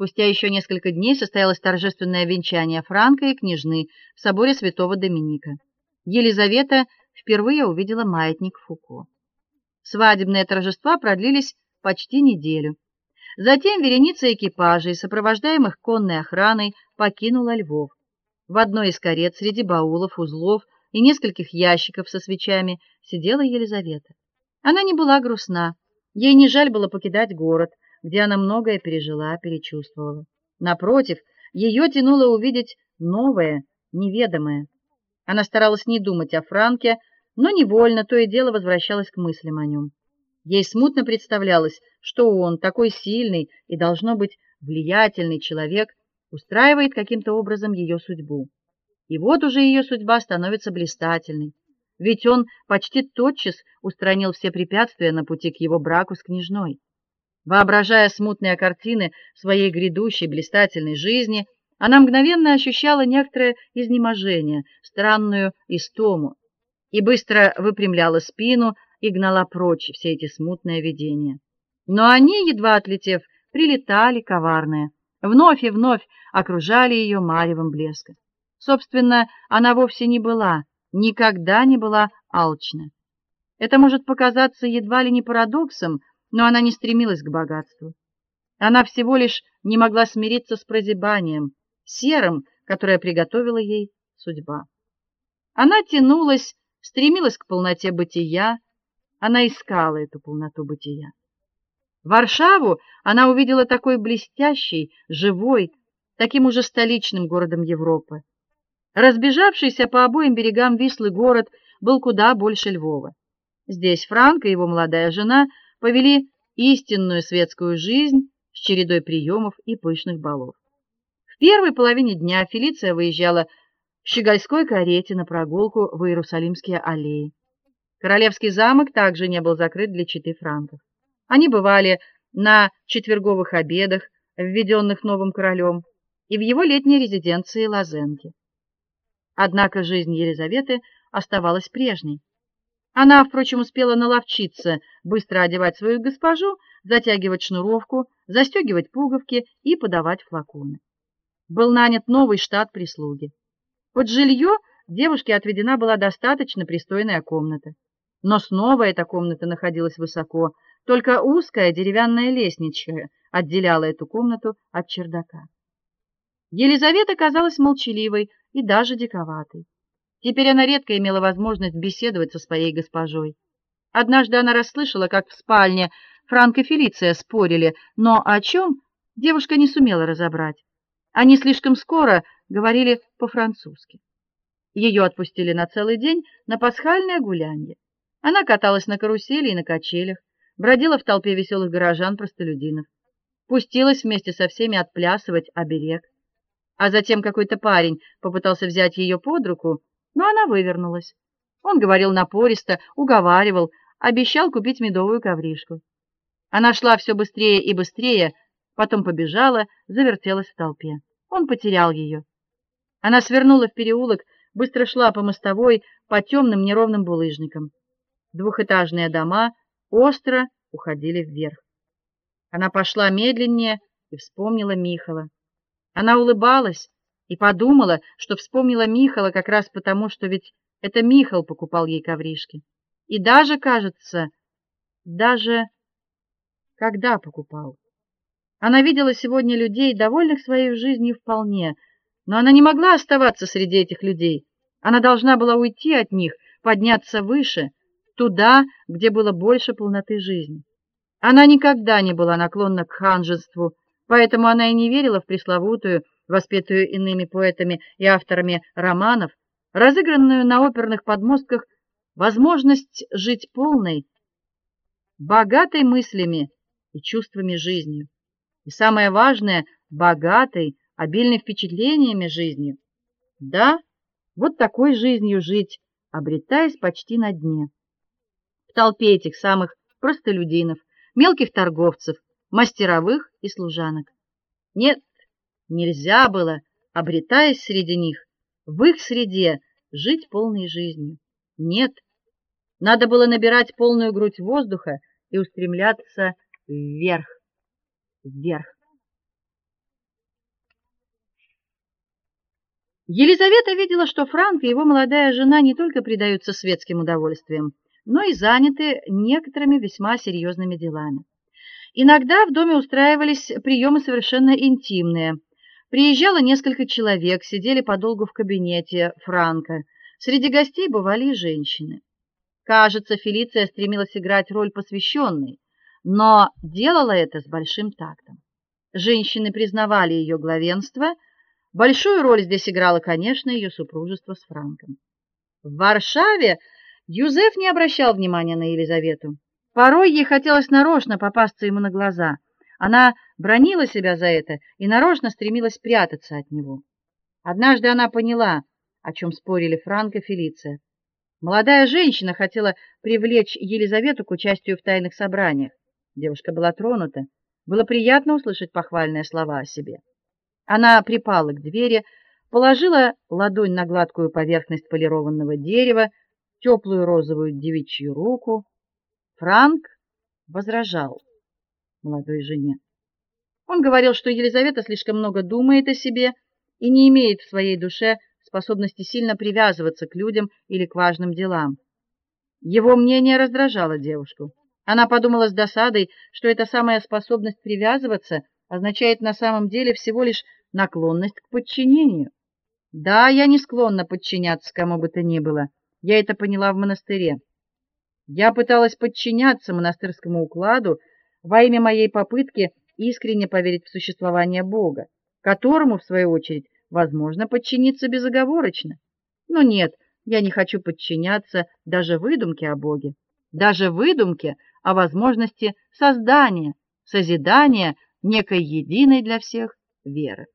Спустя еще несколько дней состоялось торжественное венчание Франка и княжны в соборе Святого Доминика. Елизавета впервые увидела маятник Фуко. Свадебные торжества продлились почти неделю. Затем вереница экипажей, сопровождаемых конной охраной, покинула Львов. В одной из карет среди баулов, узлов и нескольких ящиков со свечами сидела Елизавета. Она не была грустна. Ей не жаль было покидать город, где она многое пережила, перечувствовала. Напротив, ее тянуло увидеть новое, неведомое. Она старалась не думать о Франке, но невольно то и дело возвращалась к мыслям о нем. Ей смутно представлялось, что он, такой сильный и должно быть влиятельный человек, устраивает каким-то образом ее судьбу. И вот уже ее судьба становится блистательной. Ведь он почти тотчас устранил все препятствия на пути к его браку с княжной. Воображая смутные картины своей грядущей блистательной жизни, она мгновенно ощущала некоторое изнеможение, странную истому, и быстро выпрямляла спину и гнала прочь все эти смутные видения. Но они, едва отлетев, прилетали коварные, вновь и вновь окружали ее маревом блеска. Собственно, она вовсе не была, никогда не была алчна. Это может показаться едва ли не парадоксом, но она не стремилась к богатству. Она всего лишь не могла смириться с прозябанием, серым, которое приготовила ей судьба. Она тянулась, стремилась к полноте бытия, она искала эту полноту бытия. Варшаву она увидела такой блестящей, живой, таким уже столичным городом Европы. Разбежавшийся по обоим берегам Вислы город был куда больше Львова. Здесь Франк и его молодая жена повели истинную светскую жизнь с чередой приемов и пышных балов. В первой половине дня Фелиция выезжала в щегольской карете на прогулку в Иерусалимские аллеи. Королевский замок также не был закрыт для читы франков. Они бывали на четверговых обедах, введенных новым королем, и в его летней резиденции Лазенки. Однако жизнь Елизаветы оставалась прежней. Она, впрочем, успела наловчиться быстро одевать свою госпожу, затягивать шнуровку, застегивать пуговки и подавать флаконы. Был нанят новый штат прислуги. Под жилье девушке отведена была достаточно пристойная комната. Но снова эта комната находилась высоко, только узкая деревянная лестничка отделяла эту комнату от чердака. Елизавета казалась молчаливой и даже диковатой. Теперь она редко имела возможность беседовать со своей госпожой. Однажды она расслышала, как в спальне Франк и Фелиция спорили, но о чем девушка не сумела разобрать. Они слишком скоро говорили по-французски. Ее отпустили на целый день на пасхальное гулянье. Она каталась на карусели и на качелях, бродила в толпе веселых горожан-простолюдинов, пустилась вместе со всеми отплясывать оберег. А затем какой-то парень попытался взять ее под руку, но она вывернулась. Он говорил напористо, уговаривал, обещал купить медовую ковришку. Она шла все быстрее и быстрее, потом побежала, завертелась в толпе. Он потерял ее. Она свернула в переулок, быстро шла по мостовой, по темным неровным булыжникам. Двухэтажные дома остро уходили вверх. Она пошла медленнее и вспомнила Михала. Она улыбалась и подумала, что вспомнила Михала как раз потому, что ведь это Михал покупал ей ковришки. И даже, кажется, даже когда покупал. Она видела сегодня людей, довольных своей жизнью вполне, но она не могла оставаться среди этих людей. Она должна была уйти от них, подняться выше, туда, где было больше полноты жизни. Она никогда не была наклонна к ханжеству, поэтому она и не верила в пресловутую, воспетую иными поэтами и авторами романов, разыгранную на оперных подмостках возможность жить полной, богатой мыслями и чувствами жизнью. И самое важное богатой, обильной впечатлениями жизнью. Да, вот такой жизнью жить, обретаясь почти на дне в толпе этих самых простолюдинов, мелких торговцев, мастеровых и служанок. Нет, Нельзя было, обретаясь среди них, в их среде жить полной жизнью. Нет. Надо было набирать полную грудь воздуха и устремляться вверх. Вверх. Елизавета видела, что Франк и его молодая жена не только предаются светским удовольствиям, но и заняты некоторыми весьма серьезными делами. Иногда в доме устраивались приемы совершенно интимные. Приезжало несколько человек, сидели подолгу в кабинете Франка. Среди гостей бывали и женщины. Кажется, Фелиция стремилась играть роль посвященной, но делала это с большим тактом. Женщины признавали ее главенство. Большую роль здесь играло, конечно, ее супружество с Франком. В Варшаве Юзеф не обращал внимания на Елизавету. Порой ей хотелось нарочно попасться ему на глаза. Она бронила себя за это и нарочно стремилась спрятаться от него. Однажды она поняла, о чем спорили Франк и Фелиция. Молодая женщина хотела привлечь Елизавету к участию в тайных собраниях. Девушка была тронута. Было приятно услышать похвальные слова о себе. Она припала к двери, положила ладонь на гладкую поверхность полированного дерева, теплую розовую девичью руку. Франк возражал молодой жене. Он говорил, что Елизавета слишком много думает о себе и не имеет в своей душе способности сильно привязываться к людям или к важным делам. Его мнение раздражало девушку. Она подумала с досадой, что эта самая способность привязываться означает на самом деле всего лишь наклонность к подчинению. Да, я не склонна подчиняться кому бы то ни было. Я это поняла в монастыре. Я пыталась подчиняться монастырскому укладу во имя моей попытки искренне поверить в существование Бога, которому в свою очередь возможно подчиниться безоговорочно. Но нет, я не хочу подчиняться даже выдумке о Боге, даже выдумке о возможности создания, созидания некой единой для всех веры.